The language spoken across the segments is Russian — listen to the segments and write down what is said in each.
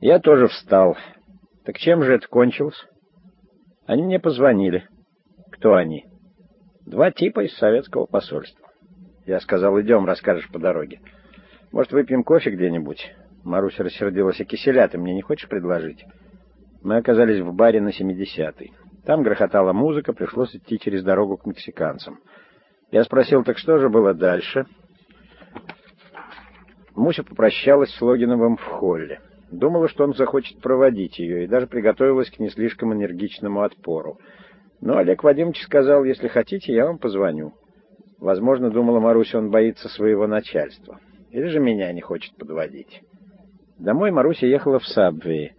Я тоже встал. Так чем же это кончилось? Они мне позвонили. Кто они? Два типа из советского посольства. Я сказал, идем, расскажешь по дороге. Может, выпьем кофе где-нибудь? Маруся рассердилась. А киселя ты мне не хочешь предложить? Мы оказались в баре на 70-й. Там грохотала музыка, пришлось идти через дорогу к мексиканцам. Я спросил, так что же было дальше? Муся попрощалась с Логиновым в холле. Думала, что он захочет проводить ее, и даже приготовилась к не слишком энергичному отпору. Но Олег Вадимович сказал, если хотите, я вам позвоню. Возможно, думала Маруся, он боится своего начальства. Или же меня не хочет подводить. Домой Маруся ехала в Сабвее.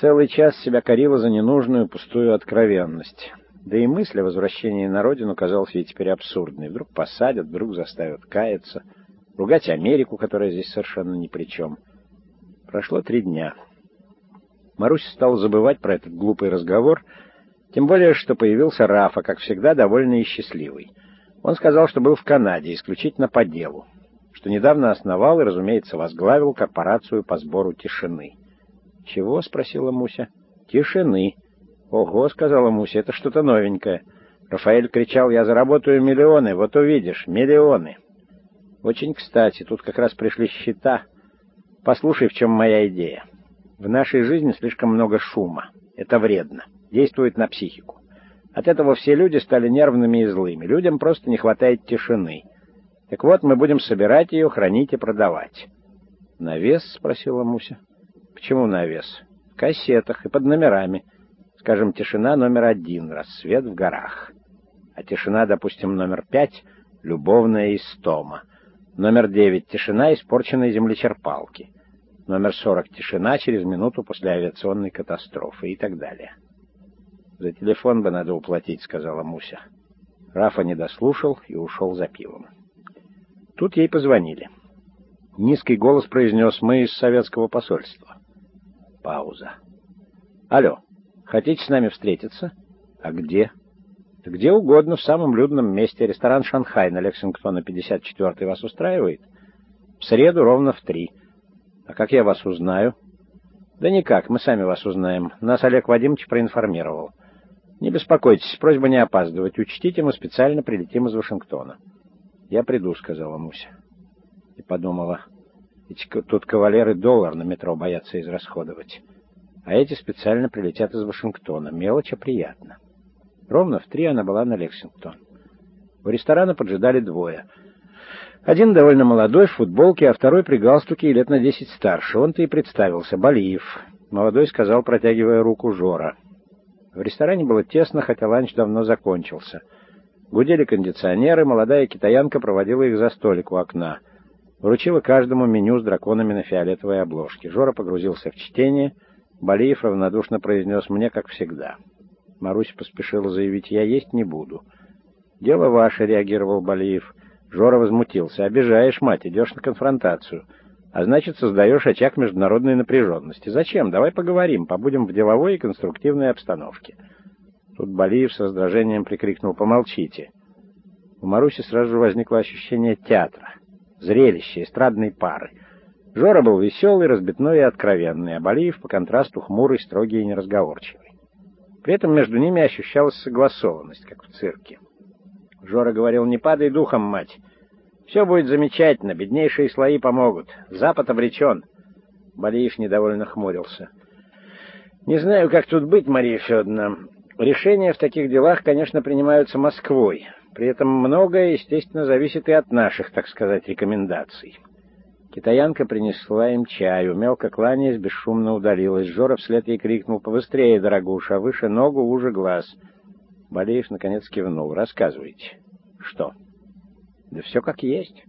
Целый час себя корила за ненужную пустую откровенность. Да и мысль о возвращении на родину казалась ей теперь абсурдной. Вдруг посадят, вдруг заставят каяться, ругать Америку, которая здесь совершенно ни при чем. Прошло три дня. Маруся стала забывать про этот глупый разговор, тем более, что появился Рафа, как всегда, довольный и счастливый. Он сказал, что был в Канаде, исключительно по делу, что недавно основал и, разумеется, возглавил корпорацию по сбору тишины. «Чего?» — спросила Муся. «Тишины». «Ого!» — сказала Муся, — «это что-то новенькое». Рафаэль кричал, «Я заработаю миллионы, вот увидишь, миллионы». «Очень кстати, тут как раз пришли счета. Послушай, в чем моя идея. В нашей жизни слишком много шума. Это вредно. Действует на психику. От этого все люди стали нервными и злыми. Людям просто не хватает тишины. Так вот, мы будем собирать ее, хранить и продавать». «На вес?» — спросила Муся. Почему навес? В кассетах и под номерами. Скажем, тишина номер один, рассвет в горах. А тишина, допустим, номер пять, любовная истома. Номер девять, тишина испорченной землечерпалки. Номер сорок, тишина через минуту после авиационной катастрофы и так далее. «За телефон бы надо уплатить», — сказала Муся. Рафа не дослушал и ушел за пивом. Тут ей позвонили. Низкий голос произнес «Мы из советского посольства». Пауза. «Алло, хотите с нами встретиться?» «А где?» «Где угодно, в самом людном месте. Ресторан «Шанхай» на Лексингтона, 54-й. Вас устраивает?» «В среду ровно в три». «А как я вас узнаю?» «Да никак, мы сами вас узнаем. Нас Олег Вадимович проинформировал». «Не беспокойтесь, просьба не опаздывать. Учтите, мы специально прилетим из Вашингтона». «Я приду», — сказала Муся. И подумала, ведь тут кавалеры доллар на метро боятся израсходовать. А эти специально прилетят из Вашингтона. Мелочь, а приятно. Ровно в три она была на Лексингтон. У ресторана поджидали двое. Один довольно молодой, в футболке, а второй при галстуке и лет на десять старше. Он-то и представился, Балиев. Молодой сказал, протягивая руку Жора. В ресторане было тесно, хотя ланч давно закончился. Гудели кондиционеры, молодая китаянка проводила их за столик у окна — Вручила каждому меню с драконами на фиолетовой обложке. Жора погрузился в чтение. Балиев равнодушно произнес «мне, как всегда». Маруся поспешила заявить «я есть не буду». «Дело ваше», — реагировал Балиев. Жора возмутился. «Обижаешь, мать, идешь на конфронтацию. А значит, создаешь очаг международной напряженности. Зачем? Давай поговорим, побудем в деловой и конструктивной обстановке». Тут Балиев с раздражением прикрикнул «помолчите». У Маруси сразу возникло ощущение театра зрелище эстрадной пары. Жора был веселый, разбитной и откровенный, а Балиев, по контрасту, хмурый, строгий и неразговорчивый. При этом между ними ощущалась согласованность, как в цирке. Жора говорил, не падай духом, мать. Все будет замечательно, беднейшие слои помогут. Запад обречен. Балиев недовольно хмурился. Не знаю, как тут быть, Мария Федоровна. Решения в таких делах, конечно, принимаются Москвой. При этом многое, естественно, зависит и от наших, так сказать, рекомендаций. Китаянка принесла им чаю, мелко кланяясь, бесшумно удалилась. Жора вслед ей крикнул «Побыстрее, дорогуша, выше ногу, уже глаз». Болеев наконец кивнул. «Рассказывайте». «Что?» «Да все как есть».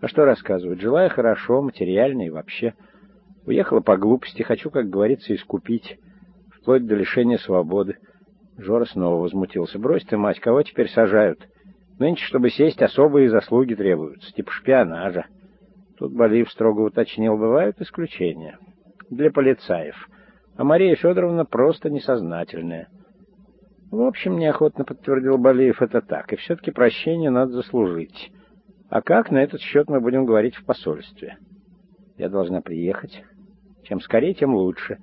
«А что рассказывать? Желаю хорошо, материально и вообще. Уехала по глупости, хочу, как говорится, искупить, вплоть до лишения свободы. Жора снова возмутился. «Брось ты, мать, кого теперь сажают? Нынче, чтобы сесть, особые заслуги требуются, типа шпионажа». Тут Балиев строго уточнил, бывают исключения. Для полицаев. А Мария Федоровна просто несознательная. В общем, неохотно подтвердил Балиев, это так. И все-таки прощение надо заслужить. А как, на этот счет мы будем говорить в посольстве? Я должна приехать. Чем скорее, тем лучше.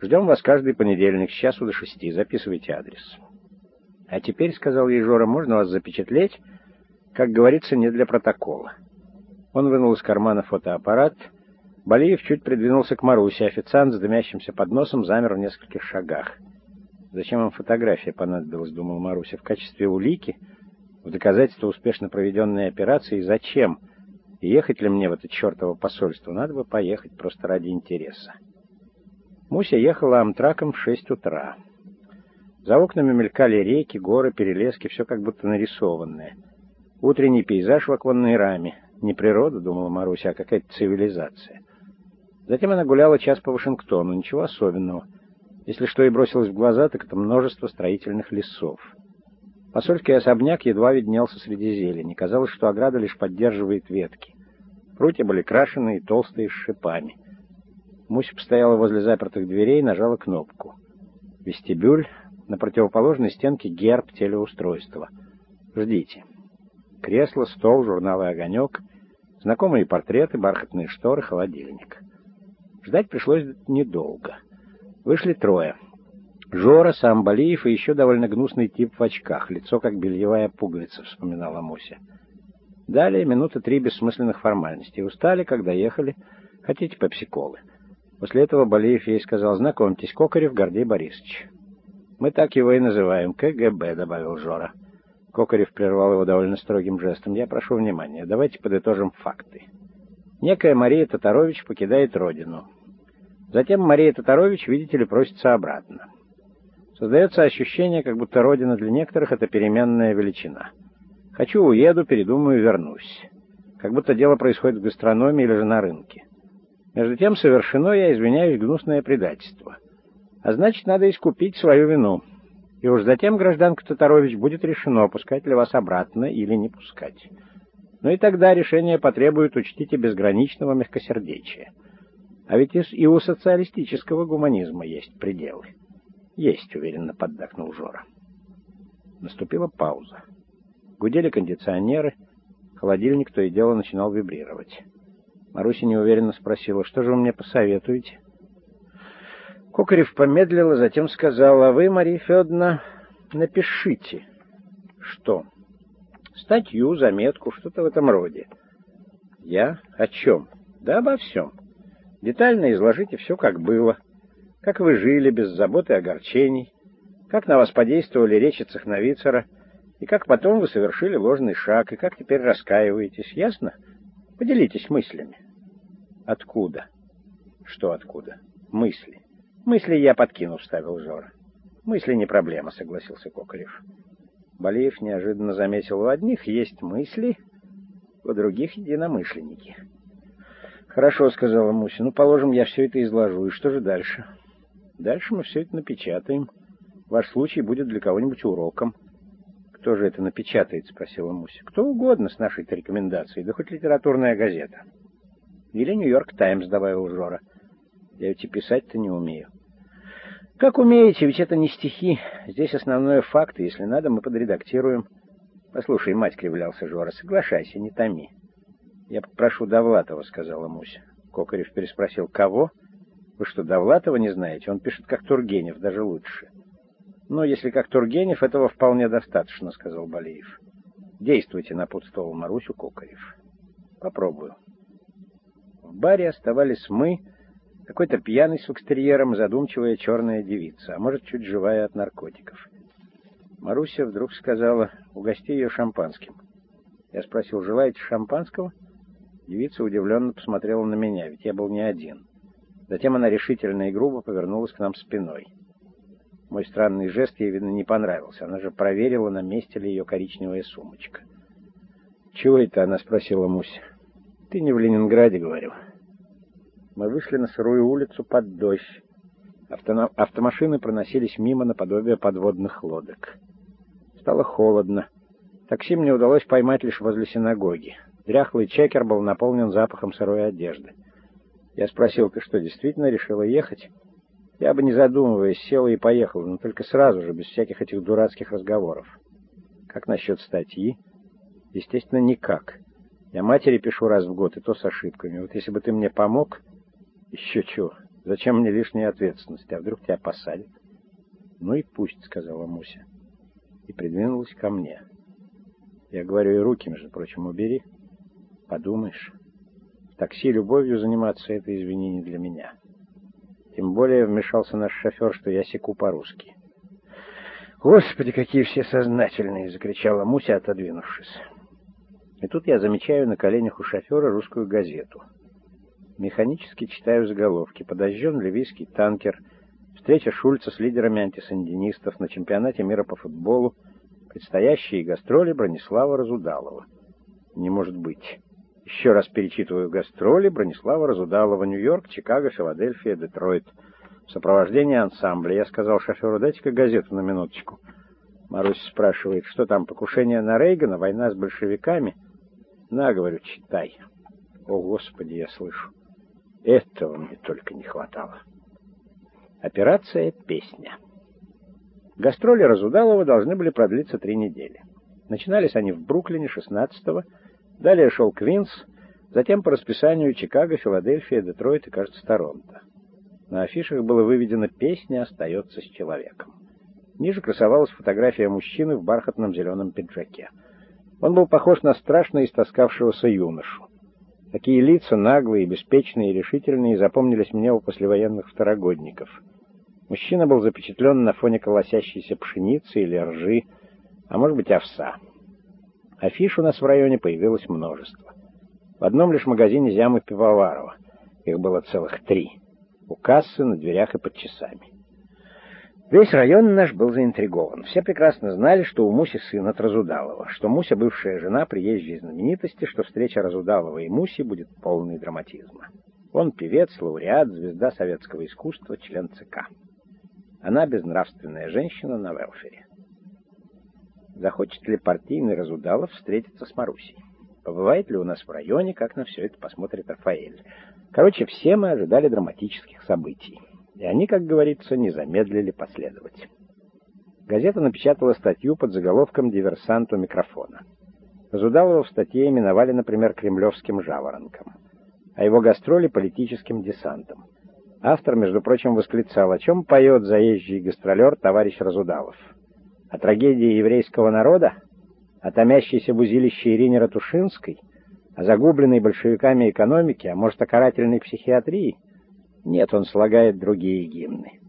Ждем вас каждый понедельник с часу до шести. Записывайте адрес. А теперь, — сказал ей Жора, — можно вас запечатлеть, как говорится, не для протокола. Он вынул из кармана фотоаппарат. Балиев чуть придвинулся к Марусе. Официант с дымящимся подносом замер в нескольких шагах. «Зачем вам фотография понадобилась?» — думал Маруся. «В качестве улики? В доказательство успешно проведенной операции? Зачем? И ехать ли мне в это чертово посольство? Надо бы поехать просто ради интереса». Муся ехала амтраком в шесть утра. За окнами мелькали реки, горы, перелески, все как будто нарисованное. Утренний пейзаж в оконной раме. Не природа, думала Маруся, а какая-то цивилизация. Затем она гуляла час по Вашингтону, ничего особенного. Если что и бросилось в глаза, так это множество строительных лесов. Посольский особняк едва виднелся среди зелени. Казалось, что ограда лишь поддерживает ветки. Прутья были крашеные и толстые с шипами. Муся постояла возле запертых дверей и нажала кнопку. Вестибюль, на противоположной стенке герб телеустройства. «Ждите». Кресло, стол, журналы «Огонек», знакомые портреты, бархатные шторы, холодильник. Ждать пришлось недолго. Вышли трое. Жора, сам Балиев и еще довольно гнусный тип в очках, лицо как бельевая пуговица, вспоминала Муся. Далее минуты три бессмысленных формальностей. Устали, когда ехали. Хотите пепси-колы? После этого Балиев ей сказал, знакомьтесь, Кокарев Гордей Борисович. Мы так его и называем, КГБ, добавил Жора. Кокарев прервал его довольно строгим жестом. «Я прошу внимания. Давайте подытожим факты. Некая Мария Татарович покидает родину. Затем Мария Татарович, видите ли, просится обратно. Создается ощущение, как будто родина для некоторых — это переменная величина. Хочу — уеду, передумаю — вернусь. Как будто дело происходит в гастрономии или же на рынке. Между тем совершено, я извиняюсь, гнусное предательство. А значит, надо искупить свою вину» и уж затем, гражданка Татарович, будет решено, пускать ли вас обратно или не пускать. Ну и тогда решение потребует, учтите, безграничного мягкосердечия. А ведь и у социалистического гуманизма есть пределы. Есть, уверенно поддакнул Жора. Наступила пауза. Гудели кондиционеры, холодильник то и дело начинал вибрировать. Маруся неуверенно спросила, что же вы мне посоветуете? Кокарев помедлил, а затем сказал, «А вы, Мария Федоровна, напишите». «Что?» «Статью, заметку, что-то в этом роде». «Я? О чем?» «Да обо всем. Детально изложите все, как было. Как вы жили, без забот и огорчений. Как на вас подействовали речи Цехновицера. И как потом вы совершили ложный шаг. И как теперь раскаиваетесь. Ясно? Поделитесь мыслями». «Откуда?» «Что откуда?» «Мысли». «Мысли я подкину», — вставил Жора. «Мысли не проблема», — согласился Кокарев. Балиев неожиданно заметил, у одних есть мысли, у других — единомышленники. «Хорошо», — сказала Муся, — «ну, положим, я все это изложу. И что же дальше?» «Дальше мы все это напечатаем. Ваш случай будет для кого-нибудь уроком». «Кто же это напечатает?» — спросила Муся. «Кто угодно с нашей-то рекомендацией, да хоть литературная газета». «Или Нью-Йорк Таймс», — добавил Жора. «Я ведь и писать-то не умею». Как умеете, ведь это не стихи. Здесь основное факты. Если надо, мы подредактируем. Послушай, мать, кривлялся Жора, соглашайся, не томи. Я попрошу Довлатова, сказала Муся. Кокарев переспросил, кого? Вы что, Довлатова не знаете? Он пишет как Тургенев, даже лучше. Ну, если как Тургенев, этого вполне достаточно, сказал Балиев. Действуйте, напутствовал Марусю Кокарев. Попробую. В баре оставались мы, какой-то пьяный с экстерьером, задумчивая черная девица, а может, чуть живая от наркотиков. Маруся вдруг сказала, угости ее шампанским. Я спросил, желаете шампанского? Девица удивленно посмотрела на меня, ведь я был не один. Затем она решительно и грубо повернулась к нам спиной. Мой странный жест ей, видно, не понравился. Она же проверила, на месте ли ее коричневая сумочка. «Чего это?» — она спросила Муся. «Ты не в Ленинграде, — говорю. Мы вышли на сырую улицу под дождь. Авто... Автомашины проносились мимо наподобие подводных лодок. Стало холодно. Такси мне удалось поймать лишь возле синагоги. Дряхлый чекер был наполнен запахом сырой одежды. Я спросил, ты что, действительно решила ехать? Я бы, не задумываясь, села и поехала, но только сразу же, без всяких этих дурацких разговоров. Как насчет статьи? Естественно, никак. Я матери пишу раз в год, и то с ошибками. Вот если бы ты мне помог... Еще чего. Зачем мне лишняя ответственность? А вдруг тебя посадят? Ну и пусть, сказала Муся. И придвинулась ко мне. Я говорю, и руки, между прочим, убери. Подумаешь, в такси любовью заниматься — это, извини, не для меня. Тем более вмешался наш шофер, что я секу по-русски. «Господи, какие все сознательные!» — закричала Муся, отодвинувшись. И тут я замечаю на коленях у шофера русскую газету. Механически читаю заголовки. Подожжен ливийский танкер. Встреча Шульца с лидерами антисандинистов на чемпионате мира по футболу. Предстоящие гастроли Бронислава Разудалова. Не может быть. Еще раз перечитываю гастроли Бронислава Разудалова. Нью-Йорк, Чикаго, Филадельфия, Детройт. В сопровождении ансамбля. Я сказал шоферу, дайте-ка газету на минуточку. Марусь спрашивает, что там, покушение на Рейгана, война с большевиками? На, говорю, читай. О, Господи, я слышу. Этого мне только не хватало. Операция «Песня». Гастроли Разудалова должны были продлиться три недели. Начинались они в Бруклине 16-го, далее шел Квинс, затем по расписанию Чикаго, Филадельфия, Детройт и, кажется, Торонто. На афишах было выведено «Песня остается с человеком». Ниже красовалась фотография мужчины в бархатном зеленом пиджаке. Он был похож на страшно истоскавшегося юношу. Такие лица, наглые, беспечные и решительные, запомнились мне у послевоенных второгодников. Мужчина был запечатлен на фоне колосящейся пшеницы или ржи, а может быть овса. Афиш у нас в районе появилось множество. В одном лишь магазине Зямы Пивоварова. Их было целых три. У кассы, на дверях и под часами. Весь район наш был заинтригован. Все прекрасно знали, что у Муси сын от Разудалова, что Муся бывшая жена приезжей знаменитости, что встреча Разудалова и Муси будет полной драматизма. Он певец, лауреат, звезда советского искусства, член ЦК. Она безнравственная женщина на велфере. Захочет ли партийный Разудалов встретиться с Марусей? Побывает ли у нас в районе, как на все это посмотрит Рафаэль? Короче, все мы ожидали драматических событий и они, как говорится, не замедлили последовать. Газета напечатала статью под заголовком «Диверсант у микрофона». Зудалова в статье именовали, например, кремлевским жаворонком, а его гастроли — политическим десантом. Автор, между прочим, восклицал, о чем поет заезжий гастролер товарищ Разудалов. О трагедии еврейского народа? О томящейся в узилище Ирине Ратушинской? О загубленной большевиками экономике? А может, о карательной психиатрии? Нет, он слагает другие гимны.